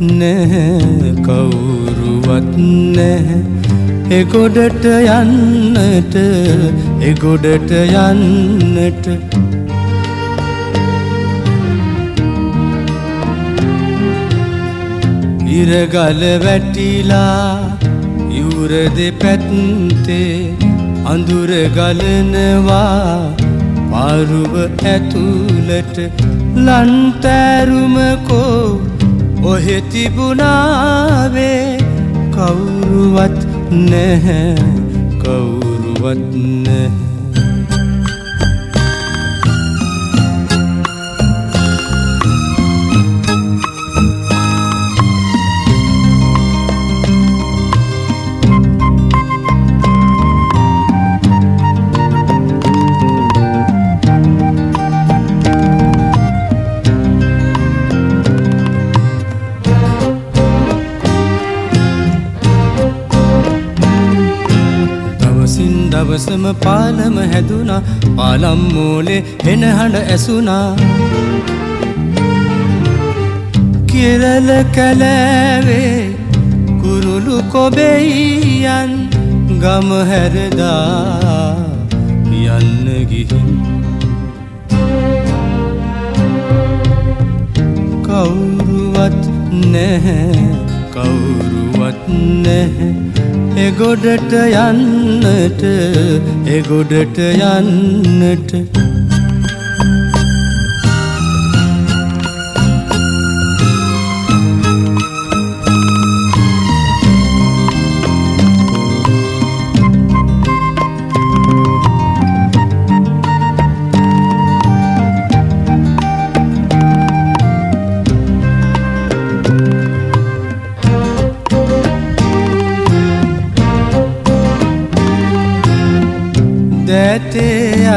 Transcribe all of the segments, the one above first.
නැහැ කවුරුවත් නැහැ. එගොඩට යන්නට එගොඩට යන්නට. ඉරගල වැටිලා යුර දෙපැත්තේ අඳුර ගලනවා. පාරුව ඇතුළට ලන්තෑරුමකෝ ඔහෙ තිබුණාවේ කවුරුවත් නැහැ කවුරුවත් නැහැ. දවසම පාලම හැදුනා. පාලම් මූලේ හෙන හඬ ඇසුනා. කිරල කැලෑවේ කුරුළු කොබෙයියන් ගම හැරදා යන්න ගිහින්. කවුරුවත් නැහැ. කවුරුවත් නැහැ. එගොඩට යන්නට එගොඩට යන්නට.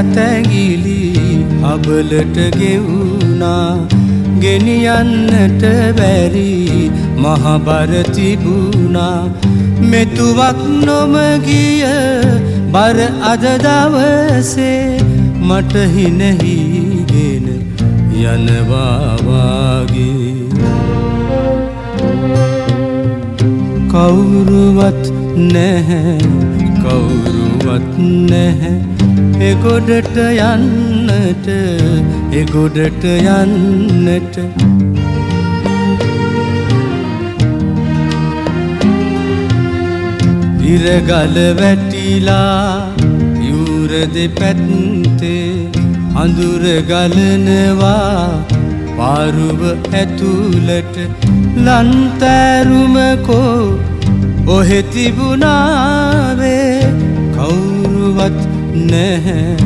දැතේ අතැගිලි හබලට ගෙවුණා ගෙනියන්නට බැරි. මහබර තිබුණා මෙතුවක් නොමගිය. බර අද දවසේ මට හිනහිගෙන යනවාවාගේ කවුරුවත් නැහැ කවුරුවත් නැහැ. එගොඩට යන්නට එගොඩට යන්නට. ඉරගල වැටිලා යුර දෙපැත්තේ අඳුර ගලනවා පාරුව ඇතුළට. ලන්තෑරුමකෝ ඔහෙ තිබුණාවේ කවුරුවත් නැහැ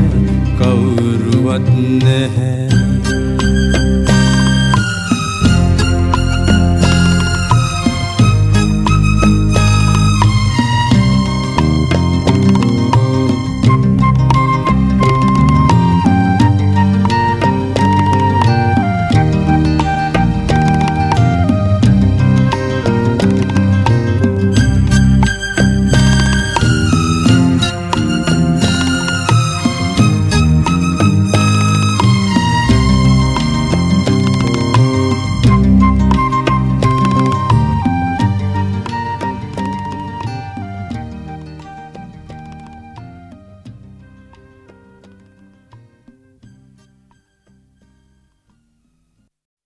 කවුරුවත් නැහැ